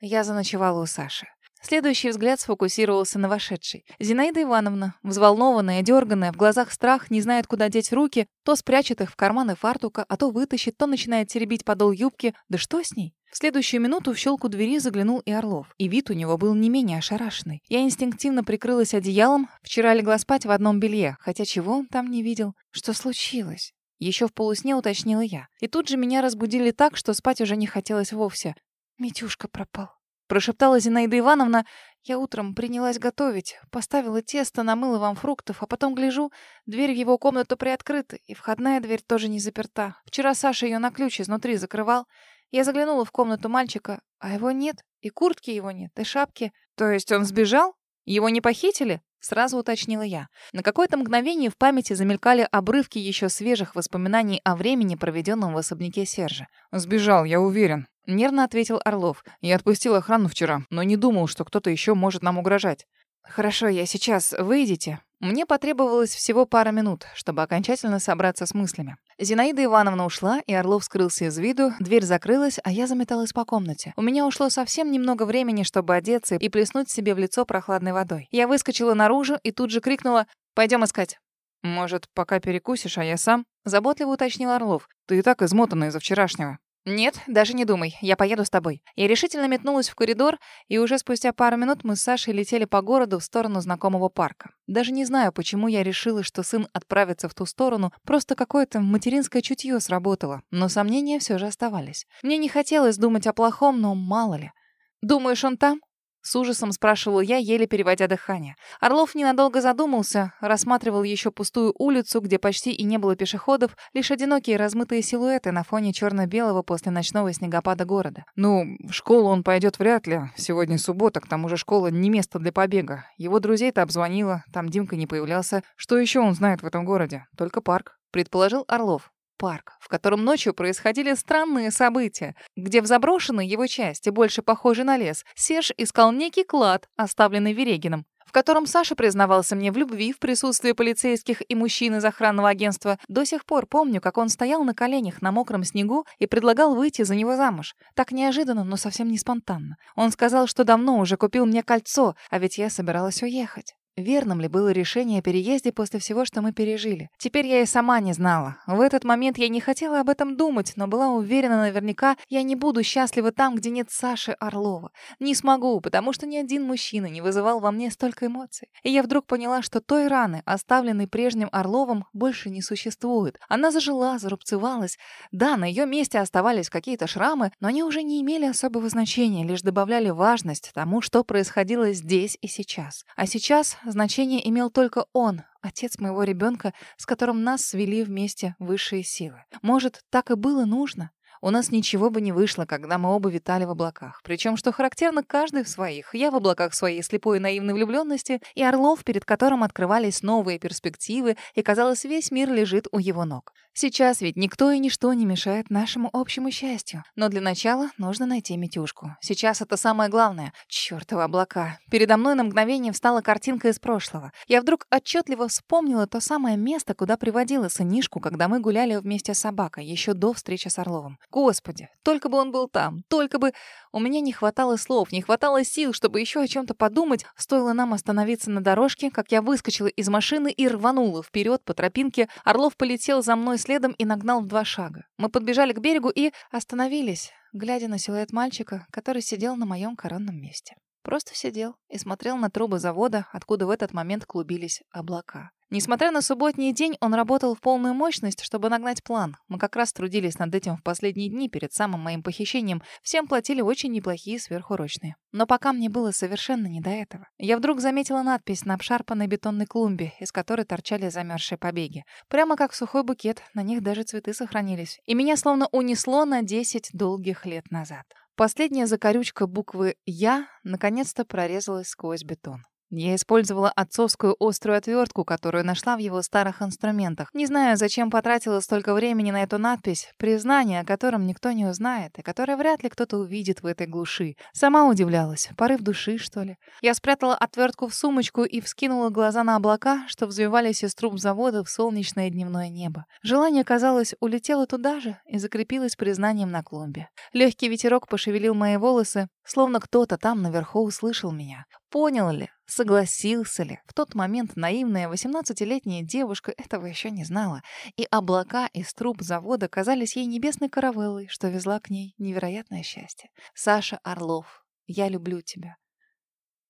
Я заночевала у Саши. Следующий взгляд сфокусировался на вошедшей. Зинаида Ивановна, взволнованная, дерганная, в глазах страх, не знает, куда деть руки, то спрячет их в карманы фартука, а то вытащит, то начинает теребить подол юбки. Да что с ней? В следующую минуту в щелку двери заглянул и Орлов. И вид у него был не менее ошарашенный. Я инстинктивно прикрылась одеялом. Вчера легла спать в одном белье, хотя чего он там не видел. Что случилось? Еще в полусне уточнила я. И тут же меня разбудили так, что спать уже не хотелось вовсе. Митюшка пропал. Прошептала Зинаида Ивановна. Я утром принялась готовить. Поставила тесто, намыла вам фруктов, а потом гляжу, дверь в его комнату приоткрыта, и входная дверь тоже не заперта. Вчера Саша ее на ключ изнутри закрывал. Я заглянула в комнату мальчика, а его нет, и куртки его нет, и шапки. То есть он сбежал? Его не похитили? Сразу уточнила я. На какое-то мгновение в памяти замелькали обрывки еще свежих воспоминаний о времени, проведенном в особняке Сержа. «Сбежал, я уверен», — нервно ответил Орлов. «Я отпустил охрану вчера, но не думал, что кто-то еще может нам угрожать». «Хорошо, я сейчас. Выйдите?» Мне потребовалось всего пара минут, чтобы окончательно собраться с мыслями. Зинаида Ивановна ушла, и Орлов скрылся из виду, дверь закрылась, а я заметалась по комнате. У меня ушло совсем немного времени, чтобы одеться и плеснуть себе в лицо прохладной водой. Я выскочила наружу и тут же крикнула «Пойдем искать». «Может, пока перекусишь, а я сам?» — заботливо уточнил Орлов. «Ты и так измотана из-за вчерашнего». «Нет, даже не думай, я поеду с тобой». Я решительно метнулась в коридор, и уже спустя пару минут мы с Сашей летели по городу в сторону знакомого парка. Даже не знаю, почему я решила, что сын отправится в ту сторону, просто какое-то материнское чутье сработало, но сомнения все же оставались. Мне не хотелось думать о плохом, но мало ли. «Думаешь, он там?» С ужасом спрашивал я, еле переводя дыхание. Орлов ненадолго задумался, рассматривал еще пустую улицу, где почти и не было пешеходов, лишь одинокие размытые силуэты на фоне черно-белого после ночного снегопада города. «Ну, в школу он пойдет вряд ли. Сегодня суббота, к тому же школа не место для побега. Его друзей-то обзвонила, там Димка не появлялся. Что еще он знает в этом городе? Только парк», — предположил Орлов парк, в котором ночью происходили странные события, где в заброшенной его части, больше похожей на лес, Серж искал некий клад, оставленный Верегином, в котором Саша признавался мне в любви в присутствии полицейских и мужчин из охранного агентства. До сих пор помню, как он стоял на коленях на мокром снегу и предлагал выйти за него замуж. Так неожиданно, но совсем не спонтанно. Он сказал, что давно уже купил мне кольцо, а ведь я собиралась уехать. Верным ли было решение о переезде после всего, что мы пережили. Теперь я и сама не знала. В этот момент я не хотела об этом думать, но была уверена наверняка, я не буду счастлива там, где нет Саши Орлова. Не смогу, потому что ни один мужчина не вызывал во мне столько эмоций. И я вдруг поняла, что той раны, оставленной прежним Орловым, больше не существует. Она зажила, зарубцевалась. Да, на ее месте оставались какие-то шрамы, но они уже не имели особого значения, лишь добавляли важность тому, что происходило здесь и сейчас. А сейчас значение имел только он, отец моего ребенка, с которым нас свели вместе высшие силы. Может, так и было нужно? У нас ничего бы не вышло, когда мы оба витали в облаках. Причем, что характерно, каждый в своих. Я в облаках своей слепой и наивной влюбленности, и Орлов, перед которым открывались новые перспективы, и, казалось, весь мир лежит у его ног. Сейчас ведь никто и ничто не мешает нашему общему счастью. Но для начала нужно найти Митюшку. Сейчас это самое главное. Чёртовы облака. Передо мной на мгновение встала картинка из прошлого. Я вдруг отчетливо вспомнила то самое место, куда приводила сынишку, когда мы гуляли вместе с собакой, еще до встречи с Орловым. Господи, только бы он был там, только бы... У меня не хватало слов, не хватало сил, чтобы еще о чем-то подумать. Стоило нам остановиться на дорожке, как я выскочила из машины и рванула вперед по тропинке. Орлов полетел за мной следом и нагнал в два шага. Мы подбежали к берегу и остановились, глядя на силуэт мальчика, который сидел на моем коронном месте. Просто сидел и смотрел на трубы завода, откуда в этот момент клубились облака. Несмотря на субботний день, он работал в полную мощность, чтобы нагнать план. Мы как раз трудились над этим в последние дни перед самым моим похищением. Всем платили очень неплохие сверхурочные. Но пока мне было совершенно не до этого. Я вдруг заметила надпись на обшарпанной бетонной клумбе, из которой торчали замерзшие побеги. Прямо как сухой букет, на них даже цветы сохранились. И меня словно унесло на 10 долгих лет назад. Последняя закорючка буквы «Я» наконец-то прорезалась сквозь бетон. Я использовала отцовскую острую отвертку, которую нашла в его старых инструментах. Не знаю, зачем потратила столько времени на эту надпись, признание, о котором никто не узнает, и которое вряд ли кто-то увидит в этой глуши. Сама удивлялась. Порыв души, что ли? Я спрятала отвертку в сумочку и вскинула глаза на облака, что взвивались из труб завода в солнечное дневное небо. Желание, казалось, улетело туда же и закрепилось признанием на клумбе. Легкий ветерок пошевелил мои волосы, словно кто-то там наверху услышал меня. Понял ли, согласился ли? В тот момент наивная 18-летняя девушка этого еще не знала, и облака из труб завода казались ей небесной каравеллой, что везла к ней невероятное счастье. Саша Орлов, я люблю тебя.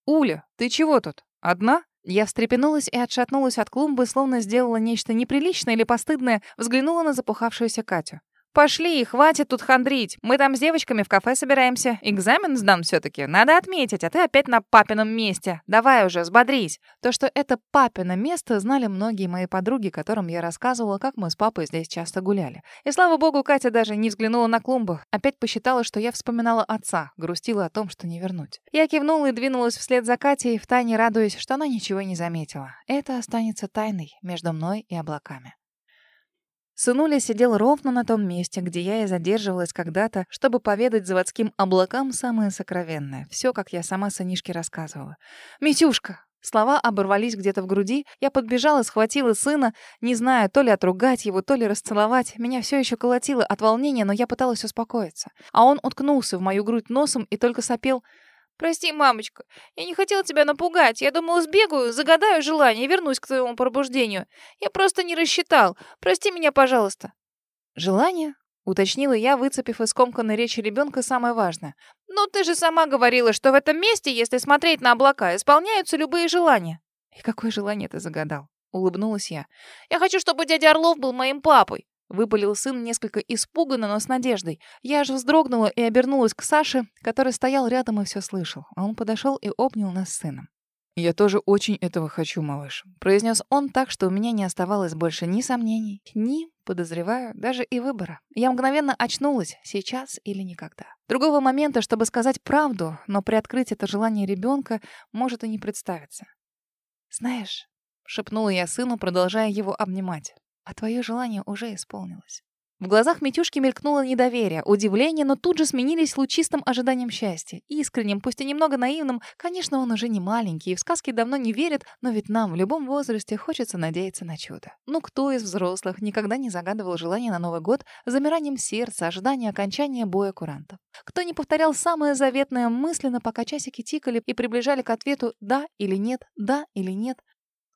«Уля, ты чего тут? Одна?» Я встрепенулась и отшатнулась от клумбы, словно сделала нечто неприличное или постыдное, взглянула на запухавшуюся Катю. «Пошли, хватит тут хандрить. Мы там с девочками в кафе собираемся. Экзамен сдам все-таки. Надо отметить, а ты опять на папином месте. Давай уже, взбодрись». То, что это папино место, знали многие мои подруги, которым я рассказывала, как мы с папой здесь часто гуляли. И слава богу, Катя даже не взглянула на клумбу. Опять посчитала, что я вспоминала отца, грустила о том, что не вернуть. Я кивнула и двинулась вслед за Катей, втайне радуясь, что она ничего не заметила. Это останется тайной между мной и облаками. Сынуля сидел ровно на том месте, где я и задерживалась когда-то, чтобы поведать заводским облакам самое сокровенное. Все, как я сама сынишке рассказывала. «Митюшка!» Слова оборвались где-то в груди. Я подбежала, схватила сына, не зная, то ли отругать его, то ли расцеловать. Меня все еще колотило от волнения, но я пыталась успокоиться. А он уткнулся в мою грудь носом и только сопел «Прости, мамочка, я не хотел тебя напугать. Я думал, сбегаю, загадаю желание и вернусь к твоему пробуждению. Я просто не рассчитал. Прости меня, пожалуйста». «Желание?» — уточнила я, выцепив из комканной речи ребенка самое важное. «Ну, ты же сама говорила, что в этом месте, если смотреть на облака, исполняются любые желания». «И какое желание ты загадал?» — улыбнулась я. «Я хочу, чтобы дядя Орлов был моим папой». Выпалил сын несколько испуганно, но с надеждой. Я аж вздрогнула и обернулась к Саше, который стоял рядом и все слышал. А он подошел и обнял нас с сыном. «Я тоже очень этого хочу, малыш», — произнес он так, что у меня не оставалось больше ни сомнений, ни, подозреваю, даже и выбора. Я мгновенно очнулась, сейчас или никогда. Другого момента, чтобы сказать правду, но приоткрыть это желание ребенка, может и не представиться. «Знаешь», — шепнула я сыну, продолжая его обнимать, а твое желание уже исполнилось. В глазах Митюшки мелькнуло недоверие, удивление, но тут же сменились лучистым ожиданием счастья. Искренним, пусть и немного наивным. Конечно, он уже не маленький и в сказки давно не верит, но ведь нам в любом возрасте хочется надеяться на чудо. Ну кто из взрослых никогда не загадывал желание на Новый год замиранием сердца, ожидания окончания боя курантов? Кто не повторял самое заветное мысленно, пока часики тикали и приближали к ответу «да» или «нет», «да» или «нет»?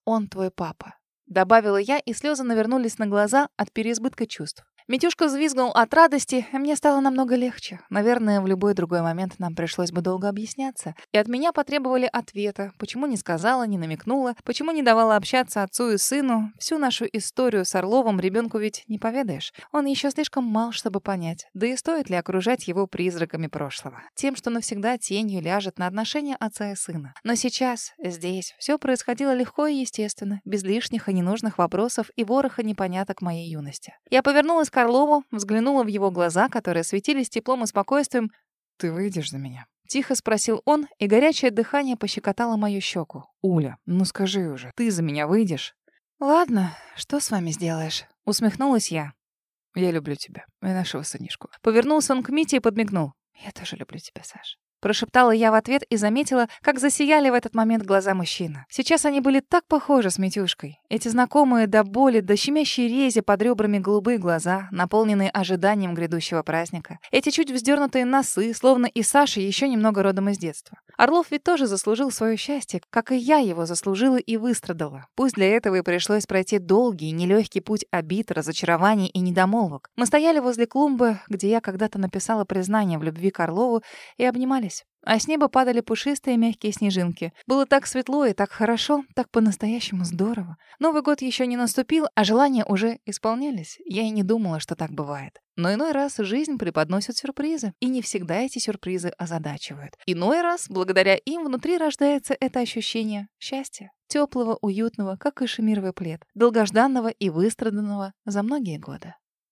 Он твой папа. Добавила я, и слезы навернулись на глаза от переизбытка чувств. Митюшка взвизгнул от радости, и мне стало намного легче. Наверное, в любой другой момент нам пришлось бы долго объясняться. И от меня потребовали ответа, почему не сказала, не намекнула, почему не давала общаться отцу и сыну. Всю нашу историю с Орловым ребенку ведь не поведаешь. Он еще слишком мал, чтобы понять. Да и стоит ли окружать его призраками прошлого? Тем, что навсегда тенью ляжет на отношения отца и сына. Но сейчас, здесь, все происходило легко и естественно, без лишних и ненужных вопросов и вороха непоняток моей юности. Я повернулась к Орлову, взглянула в его глаза, которые светились теплом и спокойствием. «Ты выйдешь за меня?» Тихо спросил он, и горячее дыхание пощекотало мою щеку. «Уля, ну скажи уже, ты за меня выйдешь?» «Ладно, что с вами сделаешь?» Усмехнулась я. «Я люблю тебя и нашего сынишку». Повернулся он к Мите и подмигнул. «Я тоже люблю тебя, Саш». Прошептала я в ответ и заметила, как засияли в этот момент глаза мужчины. Сейчас они были так похожи с Митюшкой. Эти знакомые до боли, до щемящей рези под ребрами голубые глаза, наполненные ожиданием грядущего праздника. Эти чуть вздернутые носы, словно и Саша еще немного родом из детства. Орлов ведь тоже заслужил свое счастье, как и я его заслужила и выстрадала. Пусть для этого и пришлось пройти долгий, нелегкий путь обид, разочарований и недомолвок. Мы стояли возле клумбы, где я когда-то написала признание в любви к Орлову, и обнимались а с неба падали пушистые мягкие снежинки. Было так светло и так хорошо, так по-настоящему здорово. Новый год еще не наступил, а желания уже исполнялись. Я и не думала, что так бывает. Но иной раз жизнь преподносит сюрпризы, и не всегда эти сюрпризы озадачивают. Иной раз, благодаря им, внутри рождается это ощущение счастья. Теплого, уютного, как и плед. Долгожданного и выстраданного за многие годы.